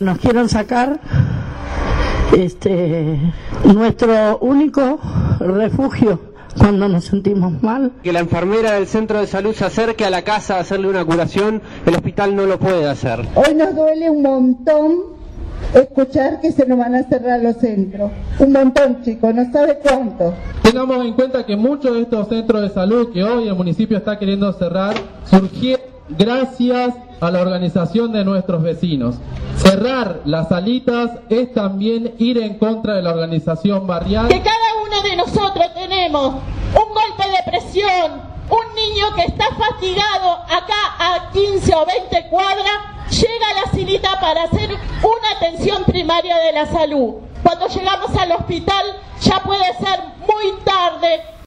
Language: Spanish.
Nos quieren sacar este nuestro único refugio cuando nos sentimos mal. Que la enfermera del centro de salud se acerque a la casa a hacerle una curación, el hospital no lo puede hacer. Hoy nos duele un montón escuchar que se nos van a cerrar los centros. Un montón, chicos, no sabe cuánto. Tengamos en cuenta que muchos de estos centros de salud que hoy el municipio está queriendo cerrar surgieron gracias a la organización de nuestros vecinos. Cerrar las salitas es también ir en contra de la organización barrial. Que cada uno de nosotros tenemos un golpe de presión, un niño que está fatigado acá a 15 o 20 cuadras, llega a la silita para hacer una atención primaria de la salud. Cuando llegamos al hospital ya puede ser muy